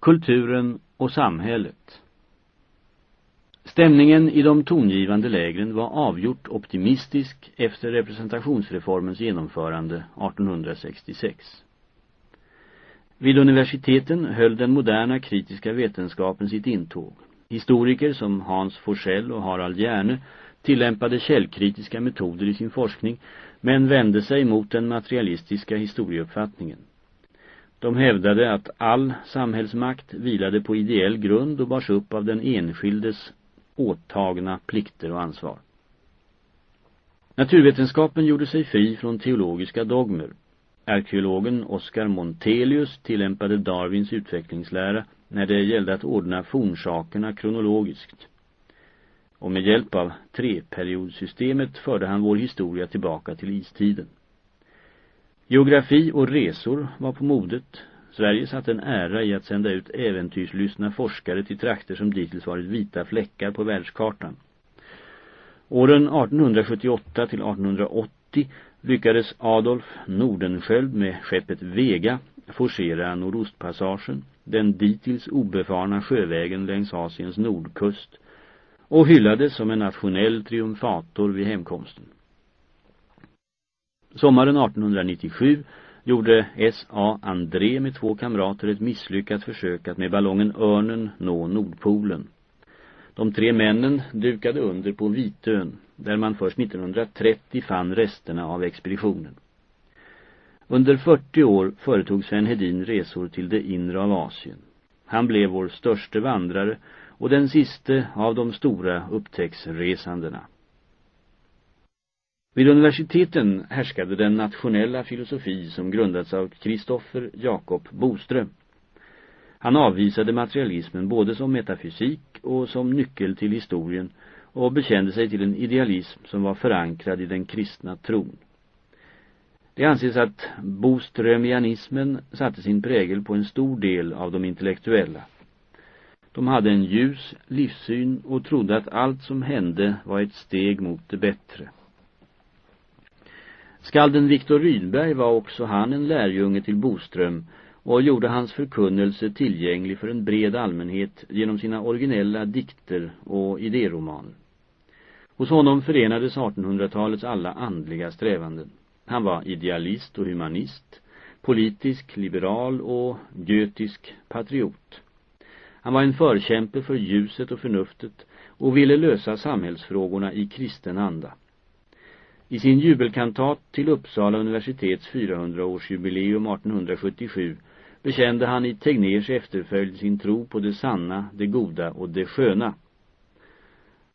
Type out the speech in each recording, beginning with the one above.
Kulturen och samhället Stämningen i de tongivande lägren var avgjort optimistisk efter representationsreformens genomförande 1866. Vid universiteten höll den moderna kritiska vetenskapen sitt intåg. Historiker som Hans Forsell och Harald Hjärne tillämpade källkritiska metoder i sin forskning men vände sig mot den materialistiska historieuppfattningen. De hävdade att all samhällsmakt vilade på ideell grund och bars upp av den enskildes åtagna plikter och ansvar. Naturvetenskapen gjorde sig fri från teologiska dogmer. Arkeologen Oscar Montelius tillämpade Darwins utvecklingslära när det gällde att ordna fornsakerna kronologiskt. Och med hjälp av treperiodsystemet förde han vår historia tillbaka till istiden. Geografi och resor var på modet. Sverige satte en ära i att sända ut äventyrslystna forskare till trakter som dittills varit vita fläckar på världskartan. Åren 1878 till 1880 lyckades Adolf Nordenskjöld med skeppet Vega forcera Nordostpassagen, den dittills obefarna sjövägen längs Asiens nordkust, och hyllades som en nationell triumfator vid hemkomsten. Sommaren 1897 gjorde S.A. André med två kamrater ett misslyckat försök att med ballongen Örnen nå Nordpolen. De tre männen dukade under på Vitön, där man först 1930 fann resterna av expeditionen. Under 40 år företog Sven Hedin resor till det inre av Asien. Han blev vår störste vandrare och den siste av de stora upptäcktsresandena. Vid universiteten härskade den nationella filosofi som grundats av Kristoffer Jakob Boström. Han avvisade materialismen både som metafysik och som nyckel till historien och bekände sig till en idealism som var förankrad i den kristna tron. Det anses att boströmianismen satte sin prägel på en stor del av de intellektuella. De hade en ljus livssyn och trodde att allt som hände var ett steg mot det bättre. Skalden Viktor Rydberg var också han en lärjunge till Boström och gjorde hans förkunnelse tillgänglig för en bred allmänhet genom sina originella dikter och idéromaner. Hos honom förenades 1800-talets alla andliga strävanden. Han var idealist och humanist, politisk liberal och götisk patriot. Han var en förkämpe för ljuset och förnuftet och ville lösa samhällsfrågorna i kristen anda. I sin jubelkantat till Uppsala universitets 400-årsjubileum 1877 bekände han i Tegners efterföljd sin tro på det sanna, det goda och det sköna.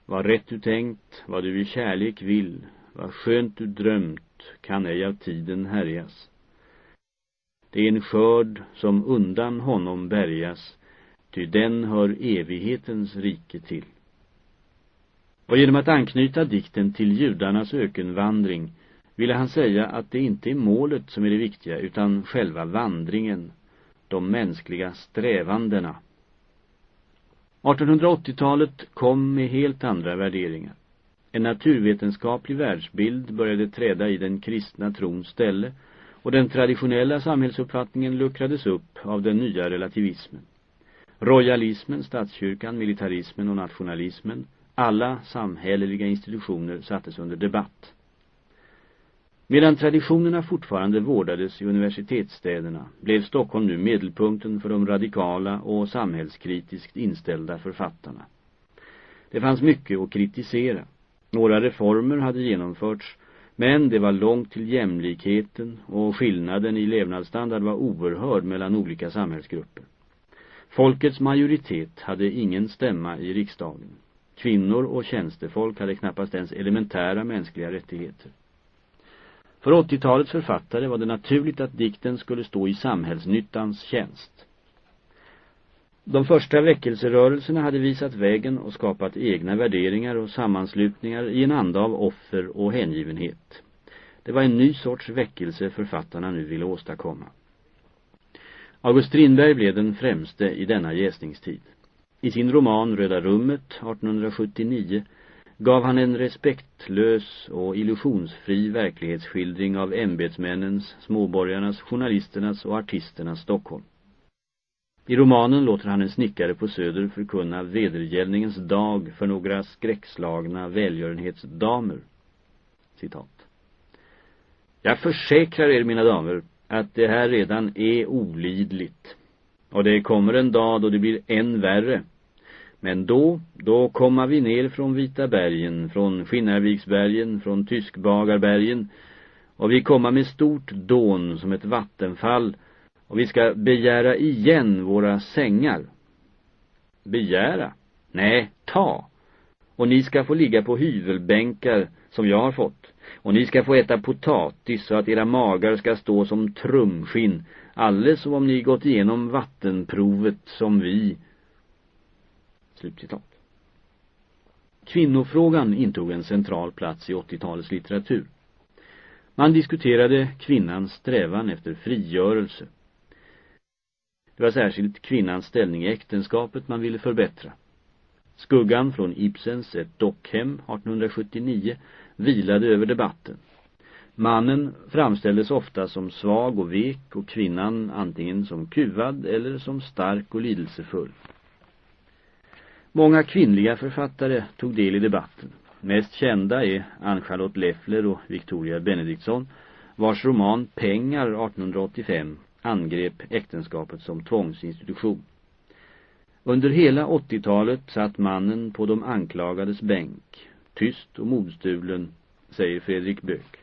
Vad rätt du tänkt, vad du i kärlek vill, vad skönt du drömt, kan ej av tiden härjas. Det är en skörd som undan honom bärgas, ty den hör evighetens rike till. Och genom att anknyta dikten till judarnas ökenvandring ville han säga att det inte är målet som är det viktiga utan själva vandringen, de mänskliga strävandena. 1880-talet kom med helt andra värderingar. En naturvetenskaplig världsbild började träda i den kristna trons ställe och den traditionella samhällsuppfattningen luckrades upp av den nya relativismen. Royalismen, statskyrkan, militarismen och nationalismen alla samhälleliga institutioner sattes under debatt. Medan traditionerna fortfarande vårdades i universitetsstäderna blev Stockholm nu medelpunkten för de radikala och samhällskritiskt inställda författarna. Det fanns mycket att kritisera. Några reformer hade genomförts men det var långt till jämlikheten och skillnaden i levnadsstandard var oerhörd mellan olika samhällsgrupper. Folkets majoritet hade ingen stämma i riksdagen. Kvinnor och tjänstefolk hade knappast ens elementära mänskliga rättigheter. För 80-talets författare var det naturligt att dikten skulle stå i samhällsnyttans tjänst. De första väckelserörelserna hade visat vägen och skapat egna värderingar och sammanslutningar i en anda av offer och hängivenhet. Det var en ny sorts väckelse författarna nu ville åstadkomma. August Strindberg blev den främste i denna jäsningstid. I sin roman Röda rummet 1879 gav han en respektlös och illusionsfri verklighetsskildring av ämbetsmännens, småborgarnas, journalisternas och artisternas Stockholm. I romanen låter han en snickare på söder förkunna vedergällningens dag för några skräckslagna välgörenhetsdamer. Citat. Jag försäkrar er, mina damer, att det här redan är olidligt. Och det kommer en dag då det blir än värre. Men då, då kommer vi ner från Vita bergen, från Skinnarviksbergen, från Tyskbagarbergen och vi kommer med stort dån som ett vattenfall och vi ska begära igen våra sängar. Begära? Nej, ta. Och ni ska få ligga på hyvelbänkar som jag har fått. Och ni ska få äta potatis så att era magar ska stå som trumskinn. Alldeles som om ni gått igenom vattenprovet som vi. Slutcitat. Kvinnofrågan intog en central plats i 80-talets litteratur. Man diskuterade kvinnans strävan efter frigörelse. Det var särskilt kvinnans ställning i äktenskapet man ville förbättra. Skuggan från Ibsens Ett dockhem 1879 vilade över debatten. Mannen framställdes ofta som svag och vek och kvinnan antingen som kuvad eller som stark och lidelsefull. Många kvinnliga författare tog del i debatten. Mest kända är Ann-Charlotte Leffler och Victoria Benediktsson, vars roman Pengar 1885 angrep äktenskapet som tvångsinstitution. Under hela 80-talet satt mannen på de anklagades bänk, tyst och modstulen, säger Fredrik Böck.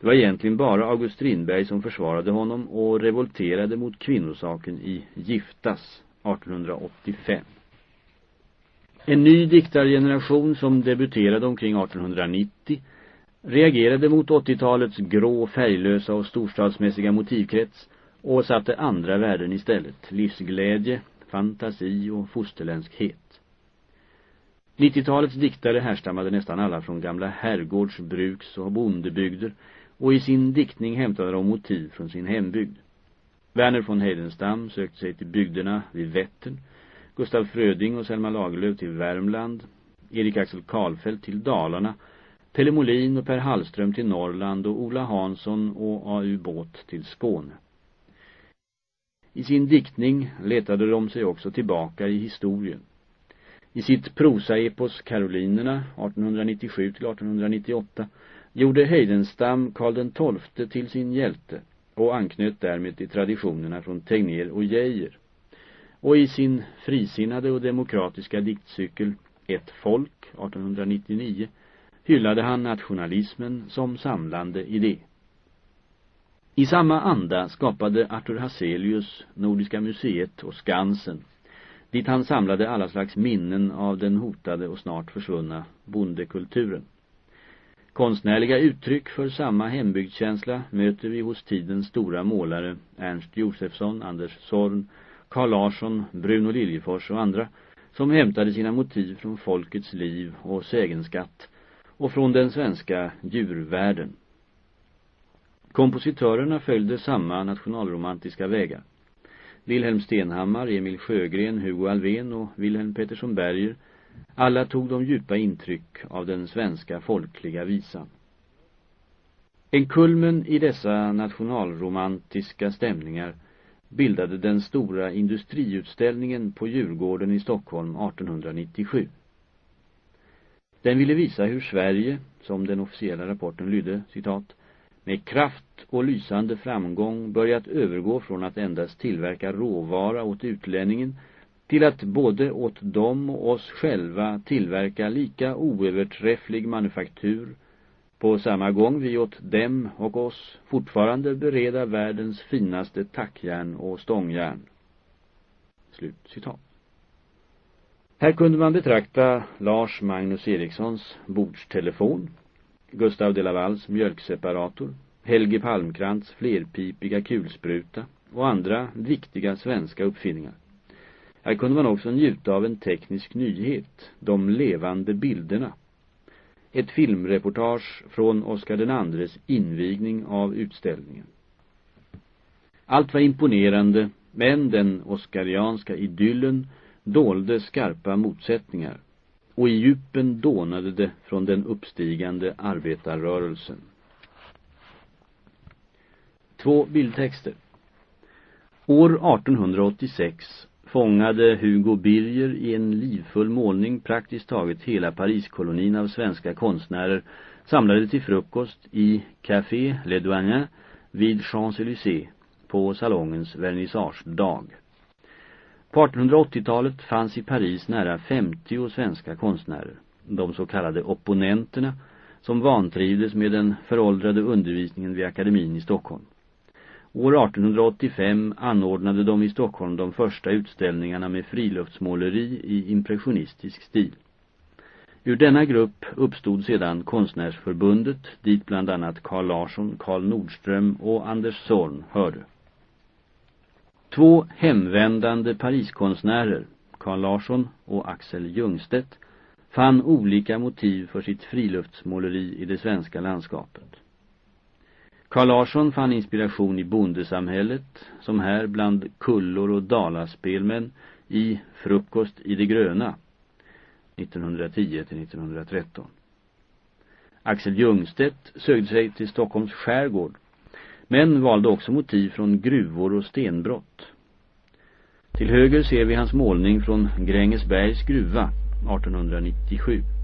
Det var egentligen bara August Strindberg som försvarade honom och revolterade mot kvinnosaken i Giftas 1885. En ny diktargeneration som debuterade omkring 1890 reagerade mot 80-talets grå, färglösa och storstadsmässiga motivkrets och satte andra värden istället. Livsglädje, fantasi och fosterländskhet. 90-talets diktare härstammade nästan alla från gamla herrgårds-, bruks- och bondebygder och i sin diktning hämtade de motiv från sin hembygd. Werner von Heidenstam sökte sig till bygderna vid Vättern, Gustav Fröding och Selma Lagerlöf till Värmland, Erik Axel Karlfeldt till Dalarna Pelle Molin och Per Hallström till Norrland och Ola Hansson och A.U. Båt till Skåne. I sin diktning letade de sig också tillbaka i historien. I sitt prosaepos Karolinerna 1897-1898 gjorde Heidenstam Karl XII till sin hjälte och anknöt därmed till traditionerna från Tegnér och Geijer. Och i sin frisinnade och demokratiska diktcykel Ett folk 1899 hyllade han nationalismen som samlande idé. I samma anda skapade Arthur Hazelius Nordiska museet och Skansen, dit han samlade alla slags minnen av den hotade och snart försvunna bondekulturen. Konstnärliga uttryck för samma hembygdskänsla möter vi hos tidens stora målare Ernst Josefsson, Anders Sorn, Carl Larsson, Bruno Liljefors och andra som hämtade sina motiv från folkets liv och sägenskatt och från den svenska djurvärlden. Kompositörerna följde samma nationalromantiska vägar. Wilhelm Stenhammar, Emil Sjögren, Hugo Alven och Wilhelm Pettersson Berger alla tog de djupa intryck av den svenska folkliga visan. En kulmen i dessa nationalromantiska stämningar bildade den stora industriutställningen på Djurgården i Stockholm 1897. Den ville visa hur Sverige, som den officiella rapporten lydde, citat, med kraft och lysande framgång börjat övergå från att endast tillverka råvara åt utlänningen till att både åt dem och oss själva tillverka lika oöverträfflig manufaktur på samma gång vi åt dem och oss fortfarande bereda världens finaste tackjärn och stångjärn. Slut citat. Här kunde man betrakta Lars Magnus Erikssons bordstelefon, Gustav de Lavals mjölkseparator, Helge Palmkrants flerpipiga kulspruta och andra viktiga svenska uppfinningar. Här kunde man också njuta av en teknisk nyhet, de levande bilderna. Ett filmreportage från Oscar den andres invigning av utställningen. Allt var imponerande, men den oskarianska idyllen dolde skarpa motsättningar och i djupen dånade det från den uppstigande arbetarrörelsen. Två bildtexter. År 1886 fångade Hugo Birger i en livfull målning praktiskt taget hela Pariskolonin av svenska konstnärer samlade till frukost i Café Le Douanier vid Champs-Élysées på salongens vernissagedag. På 1880-talet fanns i Paris nära 50 svenska konstnärer, de så kallade opponenterna, som vantrivdes med den föråldrade undervisningen vid akademin i Stockholm. År 1885 anordnade de i Stockholm de första utställningarna med friluftsmåleri i impressionistisk stil. Ur denna grupp uppstod sedan Konstnärsförbundet, dit bland annat Carl Larsson, Carl Nordström och Anders Zorn hörde. Två hemvändande Pariskonstnärer, Carl Larsson och Axel Ljungstedt, fann olika motiv för sitt friluftsmåleri i det svenska landskapet. Carl Larsson fann inspiration i bondesamhället, som här bland kullor och dalaspelmän i Frukost i det gröna, 1910-1913. Axel Ljungstedt sögde sig till Stockholms skärgård, men valde också motiv från gruvor och stenbrott. Till höger ser vi hans målning från Grängesbergs gruva 1897.